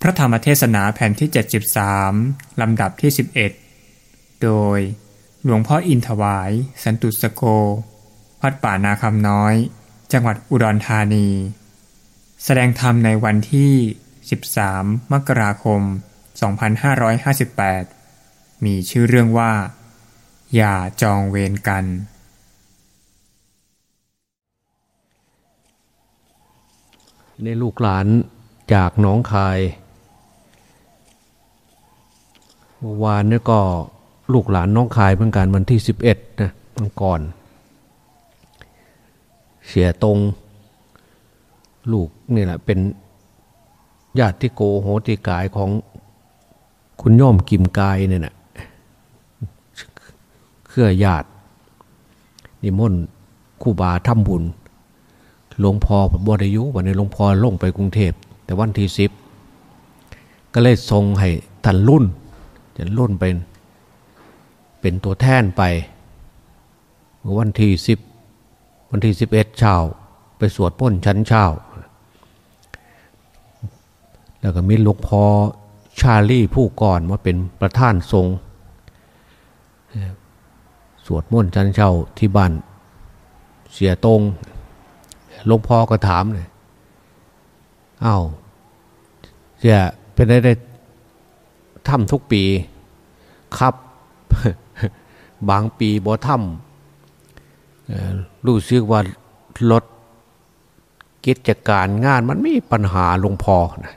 พระธรรมเทศนาแผ่นที่ 73 ลำดับที่ 11 โดยหลวงพ่ออินถวาย สันตุสโก วัดป่านาคำน้อย จังหวัดอุดรธานี แสดงธรรมในวันที่ 13 มกราคม 2558 มีชื่อเรื่องว่า อย่าจองเวรกัน ในลูกหลานจากหนองคาย เมื่อวานนี่ก็ลูกหลานน้องคายเหมือนกันวันที่สิบเอ็ดนะมันก่อน เสียตรงลูกนี่แหละเป็นญาติโกโหติกายของคุณย่อมกิมกายเนี่ยนะเครือญาติ นิมนต์คู่บาทำบุญหลวงพ่อบวยุวันนี้หลวงพ่อลงไปกรุงเทพ แต่วันที่สิบก็เลยทรงให้ท่านรุ่น จะรุ่นเป็น เป็นตัวแทนไป วันที่สิบวันที่สิบเอ็ดเช้า ไปสวดพ้นชั้นเช้า แล้วก็มีหลวงพ่อชาลี่ผู้ก่อนมาเป็นประธานทรงสวดมนต์ชั้นเช้าที่บ้านเสียตรงหลวงพ่อก็ถามเลยอา้าวจะเป็นได้ได้ ทำทุกปี ครับ บางปีบ่ทำรู้สึกว่าลดกิจการงานมันมีปัญหาลงพอนะ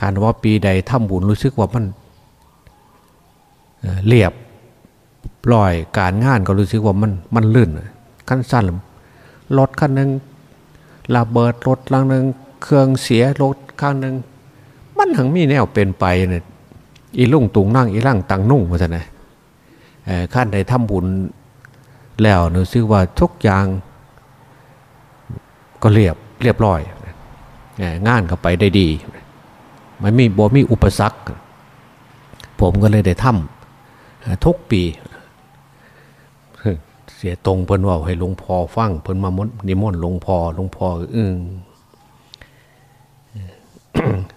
การว่าปีใดทำบุญรู้สึกว่ามันเรียบปล่อยการงานก็รู้สึกว่ามันมันลื่นขั้นสั้นรถคันหนึ่งระเบิดรถลังหนึ่งเครื่องเสียรถข้างหนึ่ง มันทั้งมีแนวเป็นไปเนี่ยอีลุ่งตุงนั่งอีร่างตังนุ่งมาจะไหนขั้นใดทำบุญแล้วหนูซื้อว่าทุกอย่างก็เรียบเรียบร้อยงานก็ไปได้ดีไม่มีบ่มีอุปสรรค ผมก็เลยได้ทำทุกปีเสียตรงเพิ่นว่าให้หลวงพ่อฟังเพิ่นมามดนิมนต์หลวงพ่อหลวงพ่ออึ้ง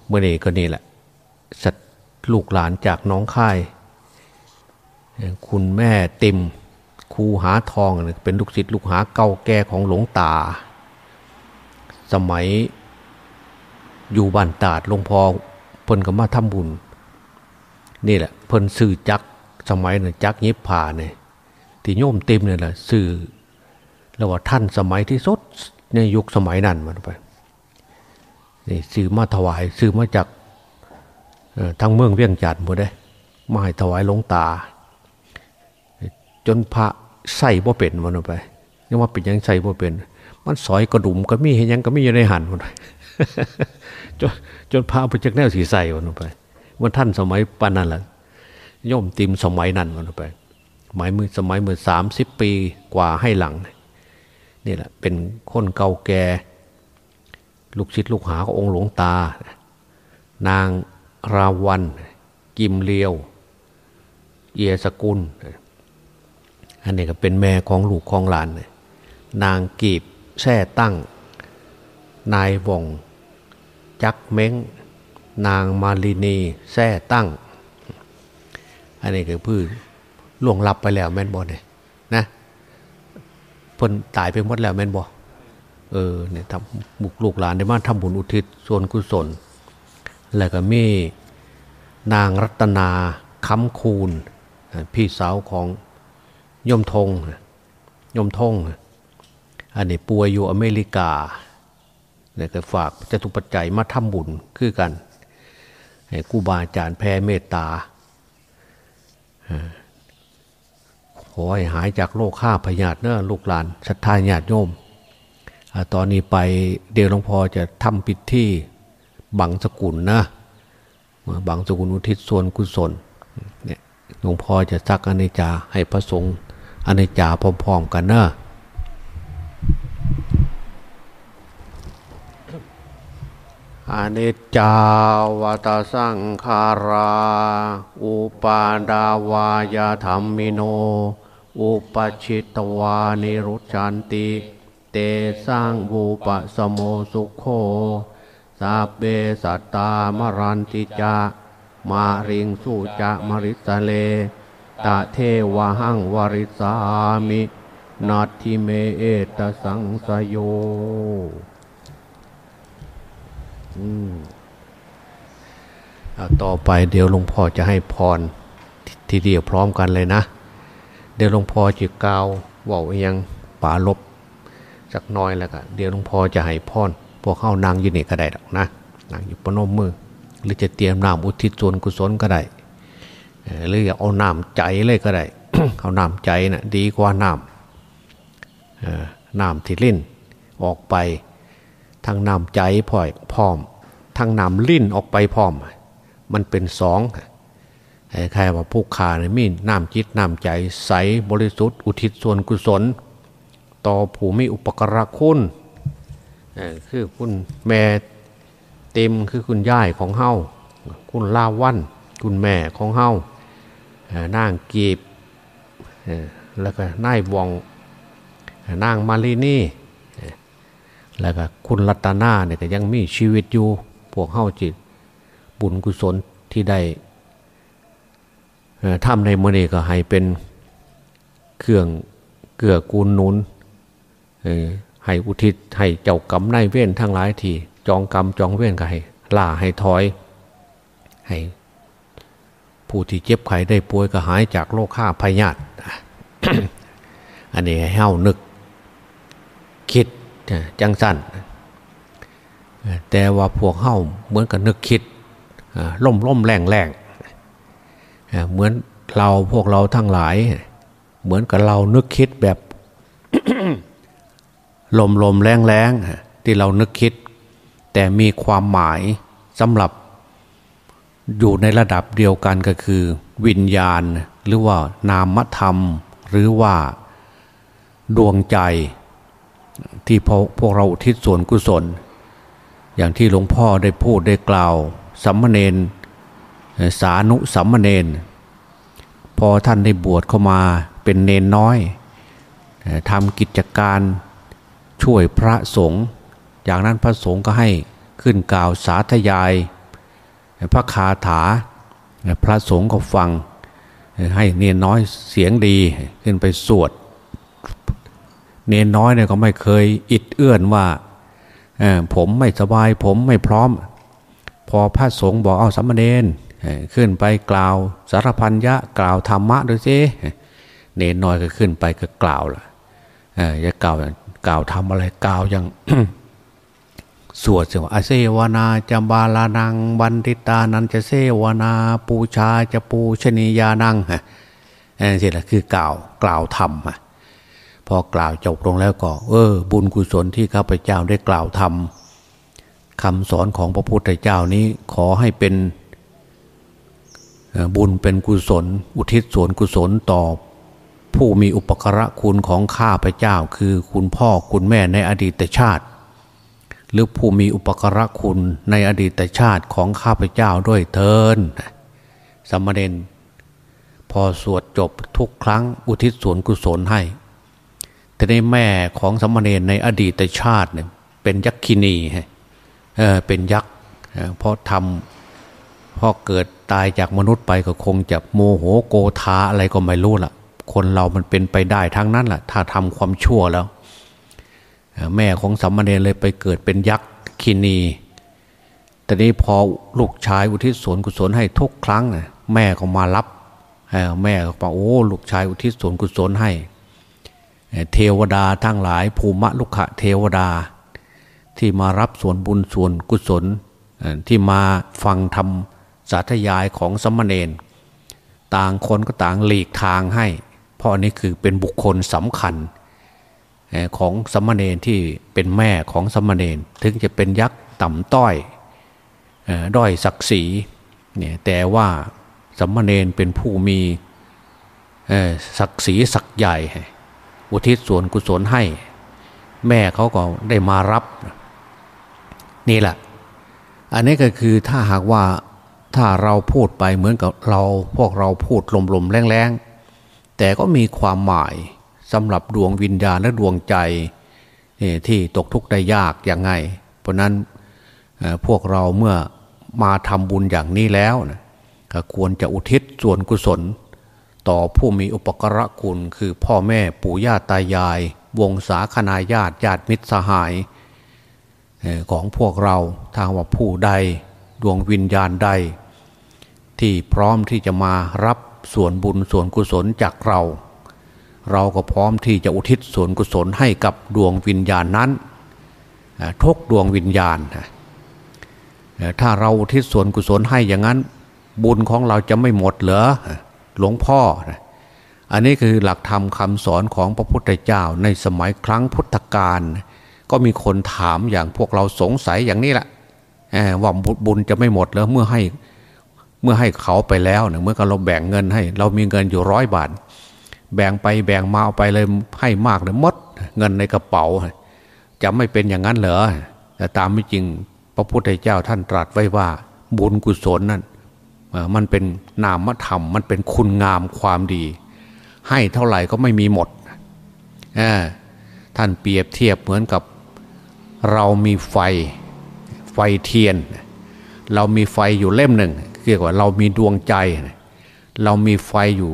เมื่อนี้ก็นี่แหละสัตว์ลูกหลานจากน้องค่าย คุณแม่ติมครูหาทองเป็นลูกศิษย์ลูกหาเก่าแก่ของหลวงตา สมัยอยู่บ้านตาดหลวงพ่อเพิ่นก็มาทำบุญ นี่แหละเพิ่นสื่อจักสมัยเนี่ยจักยิบผ่าเนี่ยที่โยมเต็มเนี่ยแหละสื่อแล้วว่าท่านสมัยที่สุดในยุคสมัยนั้นมันไป นี่สื่อมาถวายสื่อมาจากทางเมืองเวียงจันทร์หมดเลยมาให้ถวายหลวงตา จนพระใส่บ่เป็นมันไปนี่ว่าเป็นยังใส่บ่เป็น มันสอยกระดุมก็มีเห็นยังก็มีอยู่ในหันมันจนจนพระไปจากแนวสีใส่มันไปว่าท่านสมัยปานนั้นแหละย่อมติมสมัยนั้นมันไปหมายมือสมัยเมื่อสามสิบปีกว่าให้หลังนี่แหละเป็นคนเก่าแก่ ลูกชิดลูกหาขององค์หลวงตา นางราวัน กิมเลียว เยสกุล อันนี้ก็เป็นแม่ของลูกของหลาน นางกีบแช่ตั้ง นายวงจักเม้ง นางมาลินีแช่ตั้ง อันนี้คือพืชล่วงลับไปแล้วแม่นบอเนี่ยนะเพิ่นตายไปหมดแล้วแม่นบอ เออเนี่ยทำบุกลูกหลานได้มาทำบุญอุทิศส่วนกุศล แล้วก็มีนางรัตนาคำคูณพี่สาวของยมทงยมทงอันนี้ป่วยอยู่อเมริกาเนี่ยก็ฝากจะตุปัจจัยมาทำบุญคือกันให้กูบาอาจารย์แพ่เมตตาขอให้หายจากโรคข้าพยาธิเนอะลูกหลานศรัทธาญาติโยม ตอนนี้ไปเดี๋ยวหลวงพ่อจะทำพิธีบังสกุลนะบังสกุลอุทิศส่วนกุศลเนี่ยหลวงพ่อจะซักอเนจาให้พระสงฆ์อเนจจาพร้อมๆกันนะอนิจจาวตาสังขารา อุปาดาวายาธรรมิโน อุปชิตวานิรุจันติ เตสร้างบูปะสโมสุโคสาเบสัตตามรันติจามาริงสุจะมริสเล ตะเทวหังวริสามินาทิเมเอตสังสโยต่อไปเดี๋ยวหลวงพ่อจะให้พรทีเดียวพร้อมกันเลยนะ เดี๋ยวหลวงพ่อจะกล่าวว่ายังป่าลบ สักน้อยแล้วก็เดี๋ยวหลวงพ่อจะให้พรพวกเข้านางยืนนี่ก็ได้หรอกนะนางอยู่ปนมมือ หรือจะเตรียมน้ำอุทิศส่วนกุศลก็ได้หรือเอาน้ำใจเลยก็ได้เอาน้ำใจนะ่ะดีกว่าน้ำน้ำที่ลิ้นออกไปทางน้ำใจพ่อยพร้อมทางน้ำลิ้นออกไปพร้อม มันเป็นสองใครว่าผู้ขาเนี่ยมีน้ำจิตน้ำใจใสบริสุทธิ์ อุทิศส่วนกุศล ต่อผู้มีอุปกรคุณคือคุณแม่เต็มคือคุณย่ายของเฮาคุณลาวัน คุณแม่ของเฮานางกีบแล้วก็นายว่องนางมาลีนี่แล้วก็คุณรัตนาเนี่ยก็ยังมีชีวิตอยู่ พวกเฮาจิต บุญกุศลที่ได้ทำในมือนี้ก็ให้เป็นเครื่องเกื้อกูลนุน ให้อุทิศให้เจ้ากรรมนายเว้นทั้งหลายทีจองกรรมจองเว้นก็ให้ล่าให้ถอย ให้ผู้ที่เจ็บไข้ได้ป่วยก็หายจากโรคข้าพยาธิอันนี้ให้เฮานึก คิดจังสั้นแต่ว่าพวกเฮาเหมือนกับนึกคิดล่มล่มแรงแรงเหมือนเราพวกเราทั้งหลาย เหมือนกับเรานึกคิดแบบ ลมลมแรงแรงที่เรานึกคิด แต่มีความหมายสำหรับ อยู่ในระดับเดียวกันก็คือ วิญญาณ หรือว่านามธรรม หรือว่าดวงใจ ที่พวกเราทิศส่วนกุศล อย่างที่หลวงพ่อได้พูดได้กล่าวสัมมเนนสานุสัมมเนนพอท่านได้บวชเข้ามาเป็นเนนน้อยทำกิจการ ช่วยพระสงฆ์จากนั้นพระสงฆ์ก็ให้ขึ้นกล่าวสาธยาย พระคาถา พระสงฆ์ก็ฟัง ให้เนียนน้อยเสียงดีขึ้นไปสวด เนียนน้อยเนี่ยก็ไม่เคยอิดเอื้อนว่าผมไม่สบายผมไม่พร้อม พอพระสงฆ์บอกเอาสัมมาเนนขึ้นไปกล่าวสารพันยะกล่าวธรรมะดูสิเนนน้อยก็ขึ้นไปก็กล่าวล่ะจะกล่าว กล่าวทำอะไรกล่าวอย่างสวดเสียว่าเสวนาจำบาลานัง บันติตานันจะเสวนาปูชาจะปูชนียานังฮะนี่นสิแหละคือกล่าวกล่าวธรรมพอกล่าวจบลงแล้วก็ เออ บุญกุศลที่ข้าพเจ้าได้กล่าวทำคำสอนของพระพุทธเจ้านี้ขอให้เป็นบุญเป็นกุศล อุทิศส่วนกุศลต่อ ผู้มีอุปกระคุณของข้าพเจ้า คือคุณพ่อคุณแม่ในอดีตชาติ หรือผู้มีอุปกระคุณในอดีตชาติของข้าพเจ้าด้วยเทินสมณเณรพอสวดจบทุกครั้งอุทิศส่วนกุศลให้แต่ในแม่ของสมณเณรในอดีตชาติเนี่ยเป็นยักษินีเออเป็นยักษ์เพราะทำพอเกิดตายจากมนุษย์ไปก็คงจะโมโหโกธาอะไรก็ไม่รู้ล่ะ คนเรามันเป็นไปได้ทั้งนั้นแหละถ้าทำความชั่วแล้ว แม่ของสัมมาเนรเลยไปเกิดเป็นยักษ์คินีแต่นี้พอลูกชายอุทิศส่วนกุศลให้ทุกครั้งแม่ก็มารับแม่ก็บอกโอ้ลูกชายอุทิศส่วนกุศลให้ เทวดาทั้งหลาย ภูมิลุกขะเทวดา ที่มารับส่วนบุญส่วนกุศลที่มาฟังทำสาธยายของสมณเณรต่างคนก็ต่างหลีกทางให้ เพราะนี้คือเป็นบุคคลสำคัญของสมณเณรที่เป็นแม่ของสมณเณรถึงจะเป็นยักษ์ต่ำต้อยด้อยศักดิ์ศรีเนี่ยแต่ว่าสมณเณรเป็นผู้มีศักดิ์ศรีศักย์ใหญ่ อุทิศส่วนกุศลให้ แม่เขาก็ได้มารับ นี่แหละ อันนี้ก็คือถ้าหากว่าถ้าเราพูดไปเหมือนกับเราพวกเราพูดลมๆแรงๆ แต่ก็มีความหมายสำหรับดวงวิญญาณและดวงใจที่ตกทุกข์ได้ยากอย่างไง เพราะนั้นพวกเราเมื่อมาทำบุญอย่างนี้แล้วนะก็ควรจะอุทิศส่วนกุศล ต่อผู้มีอุปกระคุณคือพ่อแม่ปู่ย่าตายาย วงศาคณาญาติญาติมิตรสหายของพวกเราทางว่าผู้ใดดวงวิญญาณใด ที่พร้อมที่จะมารับ ส่วนบุญส่วนกุศลจากเรา เราก็พร้อมที่จะอุทิศส่วนกุศลให้กับดวงวิญญาณนั้นทุกดวงวิญญาณ ถ้าเราอุทิศส่วนกุศลให้อย่างนั้น บุญของเราจะไม่หมดเหรอหลวงพ่อ อันนี้คือหลักธรรมคำสอนของพระพุทธเจ้าในสมัยครั้งพุทธกาลก็มีคนถามอย่างพวกเราสงสัยอย่างนี้แหละว่าบุญจะไม่หมดแล้วเมื่อให้ เมื่อให้เขาไปแล้วเนี่ยเมื่อเราแบ่งเงินให้ เรามีเงินอยู่ร้อยบาท แบ่งไปแบ่งมาเอาไปเลยให้มากเลยมดเงินในกระเป๋า จะไม่เป็นอย่างนั้นเหรอแต่ตามไม่จริงพระพุทธเจ้าท่านตรัสไว้ว่า บุญกุศลนั่นมันเป็นนามธรรม มันเป็นคุณงามความดี ให้เท่าไหร่ก็ไม่มีหมดท่านเปรียบเทียบเหมือนกับเรามีไฟไฟเทียน เรามีไฟอยู่เล่มหนึ่ง เรียกว่าเรามีดวงใจ เรามีไฟอยู่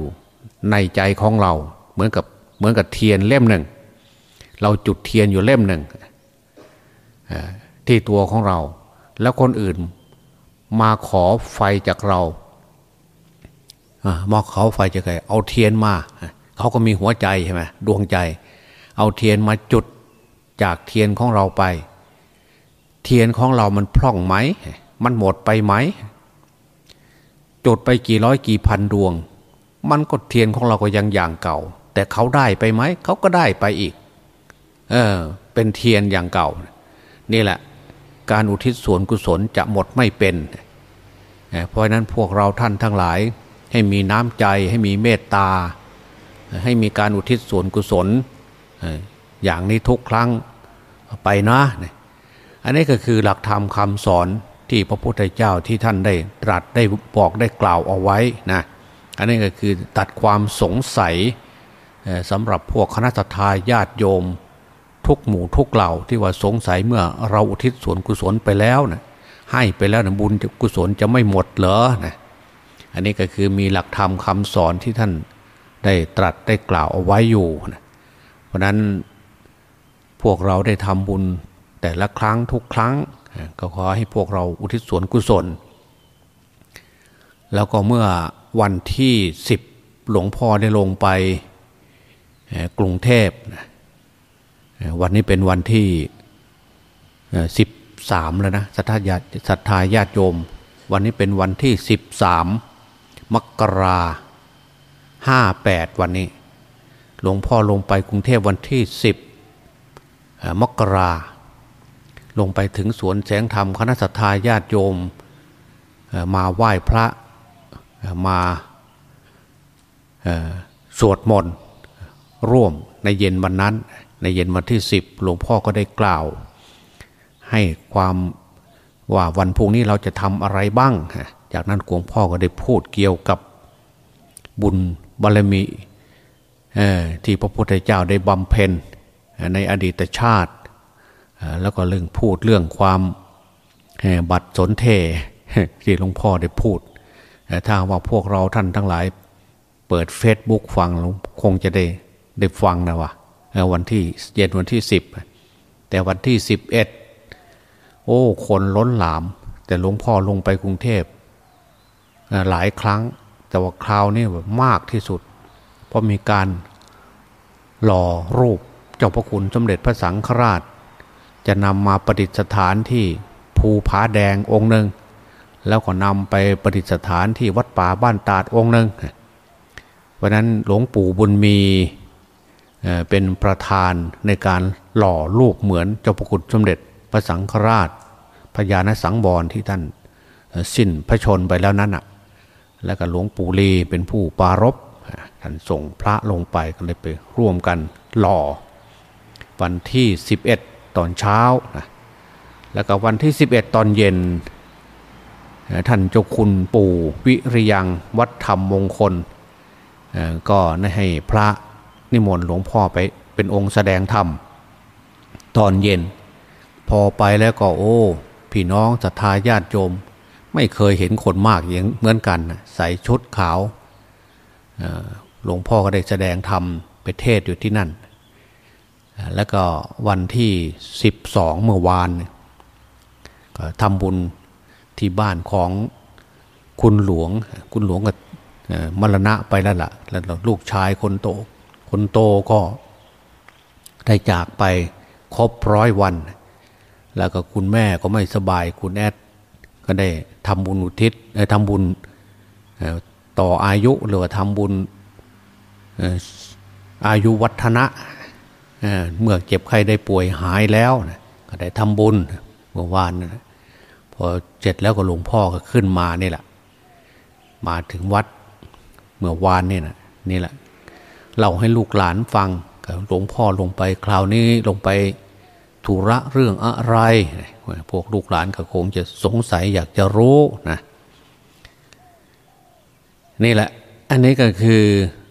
ในใจของเรา เหมือนกับเหมือนกับเทียนเล่มหนึ่ง เราจุดเทียนอยู่เล่มหนึ่งที่ตัวของเรา แล้วคนอื่นมาขอไฟจากเรามาขอไฟจากใครเอาเทียนมาเขาก็มีหัวใจใช่ไหมดวงใจ เอาเทียนมาจุดจากเทียนของเราไป เทียนของเรามันพร่องไหม มันหมดไปไหม จุดไปกี่ร้อยกี่พันดวง มันก็เทียนของเราก็ยังอย่างเก่า แต่เขาได้ไปไหมเขาก็ได้ไปอีก เออ เป็นเทียนอย่างเก่า นี่แหละ การอุทิศส่วนกุศลจะหมดไม่เป็น เพราะนั้นพวกเราท่านทั้งหลาย ให้มีน้ำใจให้มีเมตตา ให้มีการอุทิศส่วนกุศล อย่างนี้ทุกครั้งไปนะ อันนี้ก็คือหลักธรรมคำสอน ที่พระพุทธเจ้าที่ท่านได้ตรัสได้บอกได้กล่าวเอาไว้นะอันนี้ก็คือตัดความสงสัยสำหรับพวกคณะทาญาติโยม ทุกหมู่ทุกเหล่าที่ว่าสงสัยเมื่อเราอุทิศส่วนกุศลไปแล้วนะให้ไปแล้วนะบุญกุศลจะไม่หมดเหรอนะอันนี้ก็คือมีหลักธรรมคำสอนที่ท่านได้ตรัสได้กล่าวเอาไว้อยู่นะเพราะนั้นพวกเราได้ทำบุญแต่ละครั้งทุกครั้ง ก็ขอให้พวกเราอุทิศส่วนกุศล แล้วก็เมื่อวันที่สิบหลวงพ่อได้ลงไปกรุงเทพ วันนี้เป็นวันที่สิบสามแล้วนะศรัทธาญาศรัทธาญาติโยม วันนี้เป็นวันที่สิบสามมกราห้าแปดวันนี้ หลวงพ่อลงไปกรุงเทพวันที่สิบมกรา ลงไปถึงสวนแสงธรรมคณะสัตยาญาติโยม มาไหว้พระมาสวดมนต์ร่วมในเย็นวันนั้น ในเย็นวันที่สิบหลวงพ่อก็ได้กล่าว ให้ความว่าวันพุ่งนี้เราจะทำอะไรบ้าง จากนั้นหลวงพ่อก็ได้พูดเกี่ยวกับบุญบารมีที่พระพุทธเจ้าได้บำเพ็ญในอดีตชาติ แล้วก็เรื่องพูดเรื่องความบัตรสนเทที่หลวงพ่อได้พูดถ้าว่าพวกเราท่านทั้งหลาย เปิดเฟซบุ๊กฟังคงจะได้ได้ฟังนะวะวันที่เย็นวันที่สิบแต่วันที่สิบเอ็ดโอ้ คนล้นหลาม แต่หลวงพ่อลงไปกรุงเทพหลายครั้ง แต่ว่าคราวนี้แบบมากที่สุด เพราะมีการหล่อรูปเจ้าพระคุณสมเด็จพระสังฆราช จะนำมาประดิษฐานที่ภูผาแดงองค์หนึ่งแล้วก็นำไปประดิษฐานที่วัดป่าบ้านตาดองค์หนึ่งเพราะนั้นหลวงปู่บุญมีเป็นประธานในการหล่อรูปเหมือนเจ้าพระคุณสมเด็จพระสังฆราชพญานสังบรที่ท่านสิ้นพระชนไปแล้วนั้นอะ แล้วก็หลวงปู่ลีเป็นผู้ปารบท่านส่งพระลงไปก็เลยไปร่วมกันหล่อ วันที่ 11 ตอนเช้านะแล้วก็วันที่ 11 ตอนเย็น ท่านเจ้าคุณปู่วิริยังวัดธรรมมงคล ก็ให้พระนิมนต์หลวงพ่อไปเป็นองค์แสดงธรรม ตอนเย็น พอไปแล้วก็โอ้ พี่น้องศรัทธาญาติโยม ไม่เคยเห็นคนมากอย่างเหมือนกัน ใส่ชุดขาวหลวงพ่อก็ได้แสดงธรรมไปเทศอยู่ที่นั่น แล้วก็วันที่สิบสองเมื่อวานก็ทำบุญที่บ้านของคุณหลวง คุณหลวงก็มรณะไปแล้วละ่ะ แล้วลูกชายคนโต คนโตก็ได้จากไปครบร้อยวัน แล้วก็คุณแม่ก็ไม่สบายคุณแอดก็ได้ทำบุญอุทิศทำบุญต่ออายุหรือว่าทำบุญอายุวัฒนะ เมื่อเจ็บไข้ได้ป่วยหายแล้วก็ได้ทำบุญเมื่อวานพอเสร็จแล้วก็หลวงพ่อก็ขึ้นมานี่แหละ มาถึงวัดเมื่อวานนี่นะนี่แหละเราให้ลูกหลานฟังหลวงพ่อลงไปคราวนี้ลงไปธุระเรื่องอะไร พวกลูกหลานก็คงจะสงสัยอยากจะรู้นะนี่แหละ อันนี้ก็คือ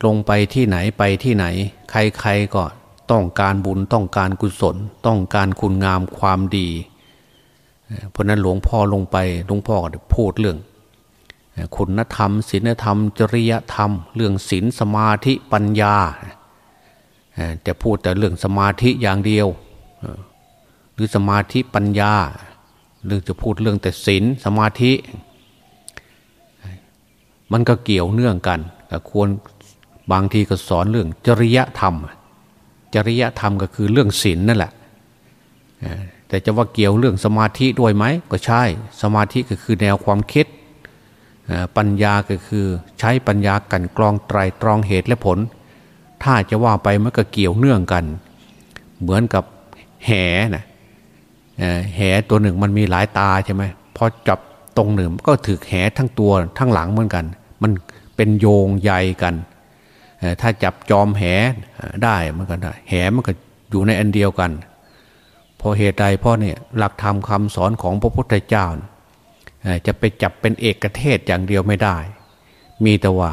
ลงไปที่ไหนไปที่ไหน ใครๆก็ ต้องการบุญต้องการกุศล ต้องการคุณงามความดี เพราะนั้นหลวงพ่อลงไปหลวงพ่อพูดเรื่อง คุณธรรมศีลธรรม จริยธรรม เรื่องศีลสมาธิปัญญาจะพูดแต่เรื่องสมาธิอย่างเดียว หรือสมาธิปัญญา หรือจะพูดเรื่องแต่ศีลสมาธิ มันก็เกี่ยวเนื่องกันควรบางทีก็สอนเรื่องจริยธรรม จริยธรรมก็คือเรื่องศีลนั่นแหละแต่จะว่าเกี่ยวเรื่องสมาธิด้วยไหมก็ใช่ สมาธิก็คือแนวความคิดปัญญาก็คือใช้ปัญญากันกรองไตรตรองเหตุและผล ถ้าจะว่าไปมันก็เกี่ยวเนื่องกัน เหมือนกับแห่นะแห่ตัวหนึ่งมันมีหลายตาใช่ไหมพอจับตรงหนึ่งก็ถือแห่ทั้งตัวทั้งหลังเหมือนกัน มันเป็นโยงใยกัน ถ้าจับจอมแหได้มันก็ได้แหมันก็อยู่ในอันเดียวกันพอเหตุใดพราะเนี่ยหลักธรรมคาสอนของพระพุทธเจ้า จะไปจับเป็นเอกเทศอย่างเดียวไม่ได้ มีแต่ว่า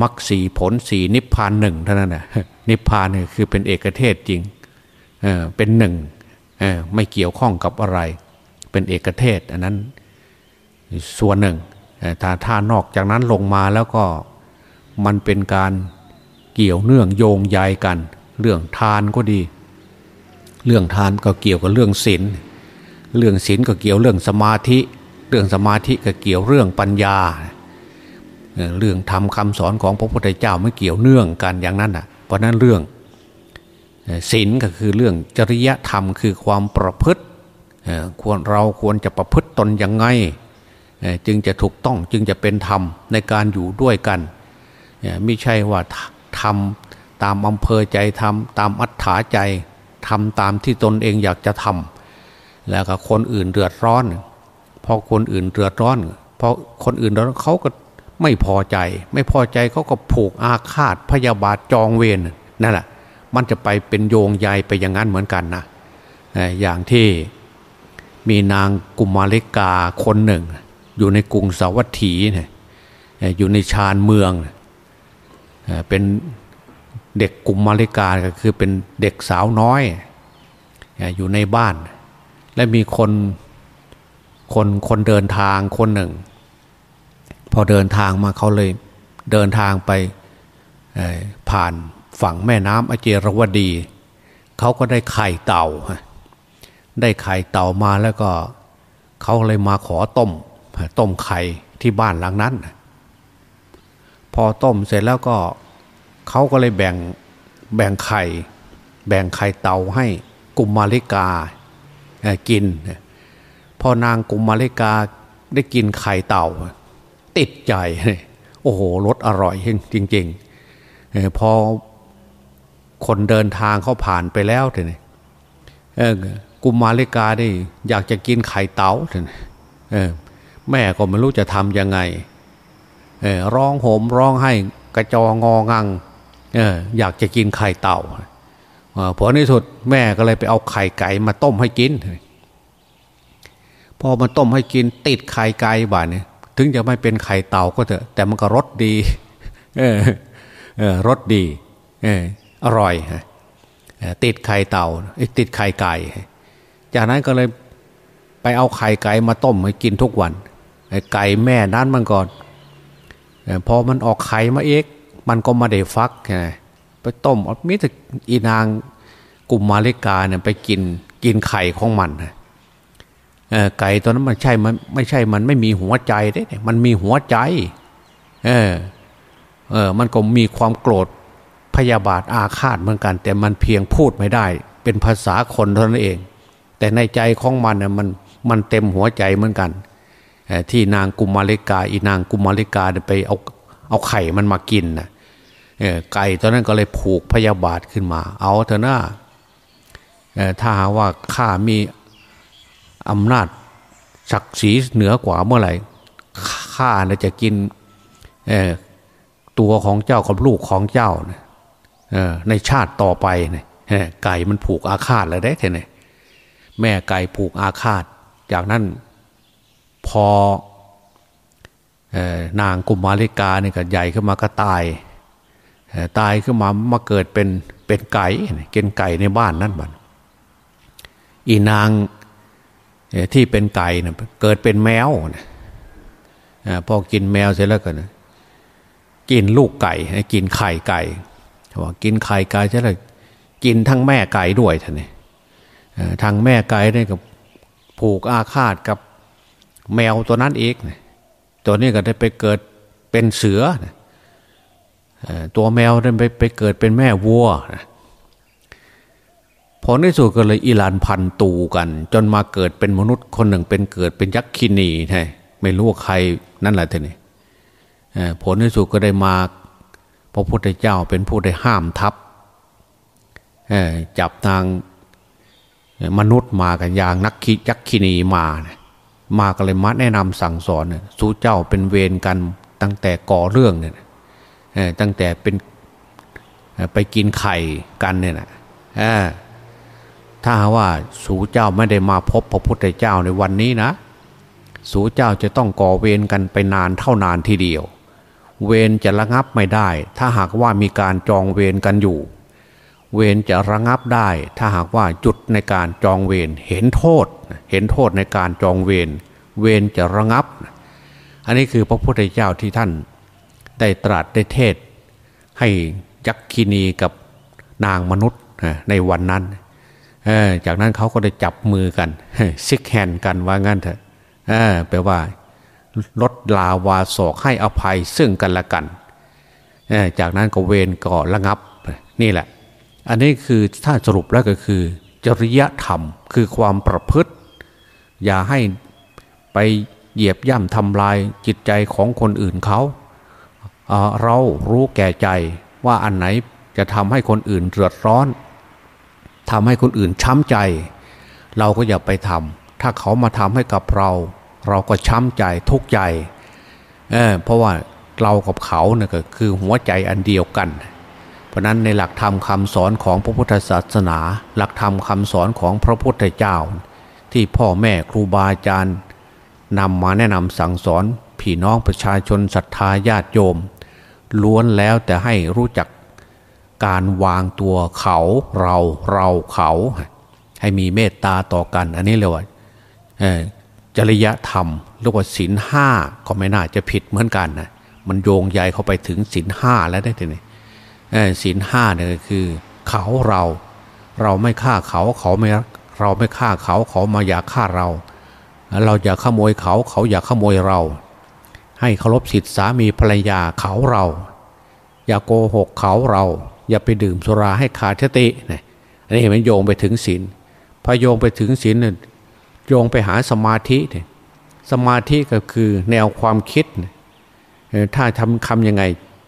มรรคสีผลสีนิพพานหนึ่งเท่านั้นนะนิพพานเนี่ยคือเป็นเอกเทศจริงเป็นหนึ่งไม่เกี่ยวข้องกับอะไร เป็นเอกเทศอันนั้นส่วนหนึ่งถ้าถ้านอกจากนั้นลงมาแล้วก็ มันเป็นการเกี่ยวเนื่องโยงใยกัน เรื่องทานก็ดี เรื่องทานก็เกี่ยวกับเรื่องศีลเรื่องศีลก็เกี่ยวเรื่องสมาธิ เรื่องสมาธิก็เกี่ยวเรื่องปัญญา เรื่องทำคำสอนของพระพุทธเจ้าไม่เกี่ยวเนื่องกันอย่างนั้นอะ เพราะนั้นเรื่องศีลก็คือเรื่องจริยธรรมคือความประพฤติควรเราควรจะประพฤติตนยังไง จึงจะถูกต้องจึงจะเป็นธรรมในการอยู่ด้วยกัน ไม่ใช่ว่าทำตามอำเภอใจทำตามอัธยาใจทำตามที่ตนเองอยากจะทำแล้วก็คนอื่นเดือดร้อน พอคนอื่นเดือดร้อน พอคนอื่นเดือดร้อนเขาก็ไม่พอใจ ไม่พอใจเขาก็ผูกอาฆาตพยาบาทจองเวรนั่นแหละมันจะไปเป็นโยงใยไปอย่างนั้นเหมือนกันนะอย่างที่มีนางกุมาริกาคนหนึ่ง อยู่ในกรุงสาวัตถีเนี่ยอยู่ในชานเมือง เป็นเด็กกลุ่มาริกาก็คือเป็นเด็กสาวน้อย อยู่ในบ้าน และมีคนคนคนเดินทางคนหนึ่ง พอเดินทางมาเขาเลยเดินทางไปผ่านฝั่งแม่น้ำอเจรวดี เขาก็ได้ไข่เต่า ได้ไข่เต่ามาแล้วก็เขาเลยมาขอต้มต้มไข่ที่บ้านหลังนั้น พอต้มเสร็จแล้วก็เขาก็เลยแบ่งแบ่งไข่ แบ่งไข่เต่าให้กุมมาริกากิน พอนางกุมมาริกาได้กินไข่เต่า ติดใจ โอ้โหรสอร่อยจริงๆพอคนเดินทางเขาผ่านไปแล้วเถอะกุมมาริกาได้อยากจะกินไข่เต๋าเถอะแม่ก็ไม่รู้จะทำยังไง ร้องโหมร้องให้กระจององังอยากจะกินไข่เต่าพอในสุดแม่ก็เลยไปเอาไข่ไก่มาต้มให้กินพอมาต้มให้กินติดไข่ไก่บ้านเนี่ยถึงจะไม่เป็นไข่เต่าก็เถอะ แต่มันก็รสดีรสดีอร่อยติดไข่เต่าติดไข่ไก่ จากนั้นก็เลยไปเอาไข่ไก่มาต้มให้กินทุกวันไอ้ไก่แม่นั้นมันก่อน พอมันออกไข่มาเอกมันก็มาได้ฟักไงไปต้มมิตรอีนางกลุ่มมาเลกาเนี่ยไปกินกินไข่ของมันไก่ตัวนั้นมันใช่มันไม่ใช่มันไม่มีหัวใจเด้มันมีหัวใจ เออ เออ มันก็มีความโกรธพยาบาทอาฆาตเหมือนกัน แต่มันเพียงพูดไม่ได้ เป็นภาษาคนเท่านั้นเอง แต่ในใจของมันเนี่ยมันมันเต็มหัวใจเหมือนกัน ที่นางกุมาริกา อีนางกุมาริกาไปเอาเอาไข่มันมากินนะไก่ตอนนั้นก็เลยผูกพยาบาทขึ้นมา เอาเถอะหน้าถ้าหาว่าข้ามีอำนาจศักดิ์ศรีเหนือกว่าเมื่อไหร่ข้าจะกินตัวของเจ้ากับลูกของเจ้าในชาติต่อไปนไก่มันผูกอาฆาตแล้วได้เท่นีแม่ไก่ผูกอาฆาต จากนั้น พอนางกุมาริกาเนี่ยก็ใหญ่ขึ้นมาก็ตาย ตายขึ้นมามาเกิดเป็นเป็นไก่เกินไก่ในบ้านนั่นบันอีนางที่เป็นไก่เนี่ยเกิดเป็นแมวนะพอกินแมวเสร็จแล้วก็นกินลูกไก่กินไข่ไก่ว่ากินไข่ไก่ใช่ไหมกินทั้งแม่ไก่ด้วยท่านนี่ทางแม่ไก่เนี่ยกับผูกอาฆาตกับ แมวตัวนั้นเองตัวนี้ก็ได้ไปเกิดเป็นเสือตัวแมวได้ไปไปเกิดเป็นแม่วัวพอในสุดก็เลยอิลานพันตูกัน จนมาเกิดเป็นมนุษย์คนหนึ่งเป็นเกิดเป็นยักษ์คินีใช่ไม่รู้ว่าใครนั่นแหละท่นี่ผลในสุดก็ได้มาพระพุทธเจ้าเป็นผู้ได้ห้ามทับจับทางมนุษย์มากันอย่างนักคิยักษ์คินีมานะ มาก็เลยมาแนะนำสั่งสอนสู้เจ้าเป็นเวรกันตั้งแต่ก่อเรื่องเนี่ยตั้งแต่เป็นไปกินไข่กันเนี่ยนะถ้าว่าสู่เจ้าไม่ได้มาพบพระพุทธเจ้าในวันนี้นะ สู่เจ้าจะต้องก่อเวรกันไปนานเท่านานทีเดียว เวรจะระงับไม่ได้ ถ้าหากว่ามีการจองเวรกันอยู่ เวรจะระงับได้ ถ้าหากว่าจุดในการจองเวรเห็นโทษ เห็นโทษในการจองเวรเวรจะระงับ อันนี้คือพระพุทธเจ้าที่ท่านได้ตรัสได้เทศ ให้ยักษินีกับนางมนุษย์ในวันนั้น จากนั้นเขาก็ได้จับมือกันซิกแฮนกันว่างั้นเถอะแปลว่าลดลาวาศอกให้อภัยซึ่งกันและกัน จากนั้นก็เวรก็ระงับนี่แหละ อันนี้คือถ้าสรุปแล้วก็คือ จริยธรรมคือความประพฤติ อย่าให้ไปเหยียบย่ำทำลายจิตใจของคนอื่นเขาเรารู้แก่ใจว่าอันไหนจะทำให้คนอื่นเดือดร้อนทำให้คนอื่นช้ำใจ เราก็อย่าไปทำถ้าเขามาทำให้กับเรา เราก็ช้ำใจทุกใจเเพราะว่าเรากับเขาเนี่ยก็คือหัวใจอันเดียวกัน เพราะนั้นในหลักธรรมคาสอนของพระพุทธศาสนา หลักธรรมคาสอนของพระพุทธเจ้า ที่พ่อแม่ครูบาอาจารย์นำมาแนะนำสั่งสอนพี่น้องประชาชนศรัทธาญาติโยม ล้วนแล้วแต่ให้รู้จักการวางตัวเขาเราเราเขา ให้มีเมตตาต่อกัน อันนี้เรียกว่าจริยธรรมเรียกว่าศีลห้าก็ไม่น่าจะผิดเหมือนกันนะมันโยงใยเข้าไปถึงศีลห้าแล้วได้ทีนี้ ศีลห้าเนี่ยคือ เขาเรา เราไม่ฆ่าเขาเขาไม่เราไม่ฆ่าเขาเขามาอยากฆ่าเรา เราอย่าขโมยเขาเขาอยากขโมยเรา ให้เคารพสิทธิสามีภรรยาเขาเรา อย่าโกหกเขาเรา อย่าไปดื่มสุราให้ขาดสตินะอันนี้มันโยงไปถึงศีลพอโยงไปถึงศีลเนี่ยโยงไปหาสมาธิเนี่ยสมาธิก็คือแนวความคิด ถ้าทำคำยังไง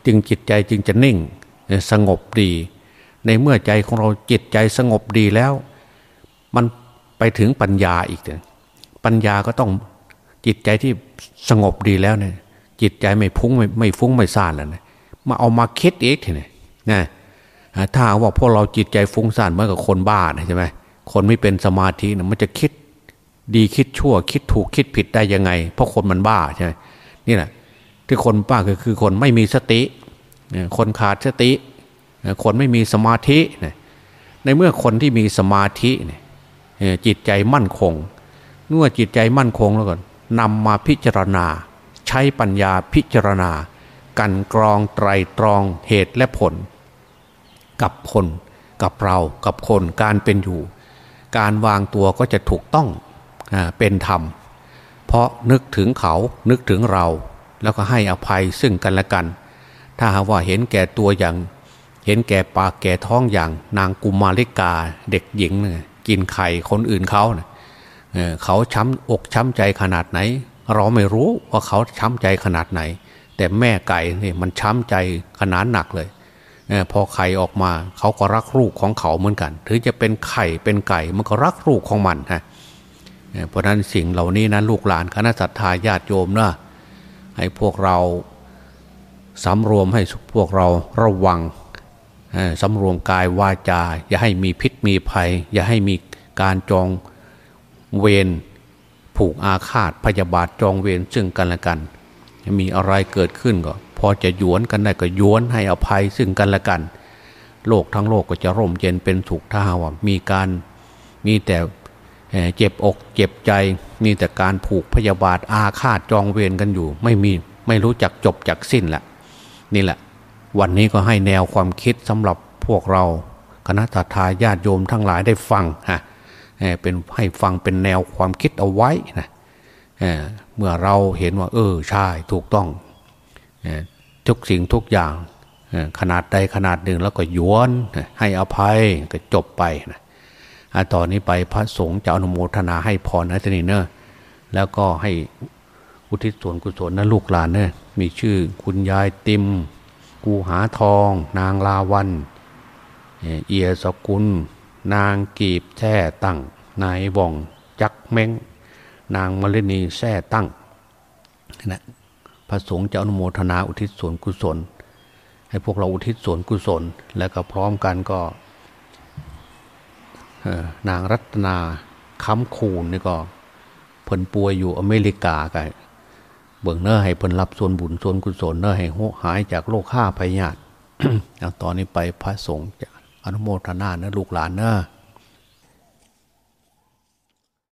จึงจิตใจจึงจะนิ่ง สงบดี ในเมื่อใจของเราจิตใจสงบดีแล้ว มันไปถึงปัญญาอีกปัญญาก็ต้องจิตใจที่สงบดีแล้วเนี่ย จิตใจไม่พุ่งไม่ไม่ฟุ้งไม่ซ่านแล้วนะมาเอามาคิดอีกทีนี่นะถ้าว่าพวกเราจิตใจฟุ้งซ่านเหมือนกับคนบ้าใช่ไหมคนไม่เป็นสมาธินะมันจะคิดดีคิดชั่ว คิดถูกคิดผิดได้ยังไง เพราะคนมันบ้าใช่ไหมนี่แหละที่คนบ้าก็คือคนไม่มีสติ คนขาดสติ คนไม่มีสมาธิ ในเมื่อคนที่มีสมาธิจิตใจมั่นคงเมื่อจิตใจมั่นคงแล้วก่อนนำมาพิจารณา ใช้ปัญญาพิจารณา กันกรองไตรตรองเหตุและผล กับคนกับเรากับคนการเป็นอยู่ การวางตัวก็จะถูกต้องเป็นธรรม เพราะนึกถึงเขานึกถึงเรา แล้วก็ให้อภัยซึ่งกันและกัน ถ้าหากว่าเห็นแก่ตัวอย่าง เห็นแก่ปากแก่ท้องอย่าง นางกุมาริกาเด็กหญิงกินไข่คนอื่นเขาเนี่ยเขาช้ำอกช้ำใจขนาดไหน เราไม่รู้ว่าเขาช้ำใจขนาดไหน แต่แม่ไก่เนี่ยมันช้ำใจขนาดหนักเลยพอไข่ออกมาเขาก็รักลูกของเขาเหมือนกัน ถึงจะเป็นไข่เป็นไก่มันก็รักลูกของมันฮะเพราะนั้นสิ่งเหล่านี้นะลูกหลานคณะสัตยาญาติโยมนะให้พวกเรา สำรวมให้พวกเราระวังสำรวมกายวาจา อย่าให้มีพิษมีภัย อย่าให้มีการจองเวรผูกอาฆาตพยาบาทจองเวรซึ่งกันและกัน มีอะไรเกิดขึ้นก็ พอจะหยวนกันได้ก็หยวนให้อภัยซึ่งกันและกัน โลกทั้งโลกก็จะร่มเย็นเป็นสุขถ้าว่ามีการมีแต่เจ็บอกเจ็บใจ มีแต่การผูกพยาบาทอาฆาตจองเวรกันอยู่ ไม่มีไม่รู้จักจบจักสิ้นแหละ นี่แหละ วันนี้ก็ให้แนวความคิดสำหรับพวกเราคณะทาญาติโยมทั้งหลายได้ฟังฮะเป็นให้ฟังเป็นแนวความคิดเอาไว้นะเมื่อเราเห็นว่า เออใช่ถูกต้องทุกสิ่งทุกอย่างขนาดใดขนาดหนึ่งแล้วก็ย้วนให้อภัยก็จบไปนะต่อนนี้ไปพระสงฆ์จะอนุโมทนาให้พรนะทีนี้เนอะแล้วก็ให้ อุทิศส่วนกุศลนะลูกหลานเนอะมีชื่อคุณยายติม กูหาทอง นางลาวัน เอียสกุล นางกีบแท่ตั้ง นายว่องจักเม้ง นางมลินีแท่ตั้งนะพระสงฆ์จะอนุโมทนาอุทิศส่วนกุศล ให้พวกเราอุทิศส่วนกุศล แล้วก็พร้อมกันก็นางรัตนาค้ำคูนนี่ก็เพิ่นป่วยอยู่อเมริกากัน เบื้องเน้อให้เพิ่นรับส่วนบุญส่วนกุศลเน้อให้หายจากโรคข้าพยาธิตอนนี้ไปพระสงฆ์อนุโมทนาเนื้อลูกหลานเนื้อ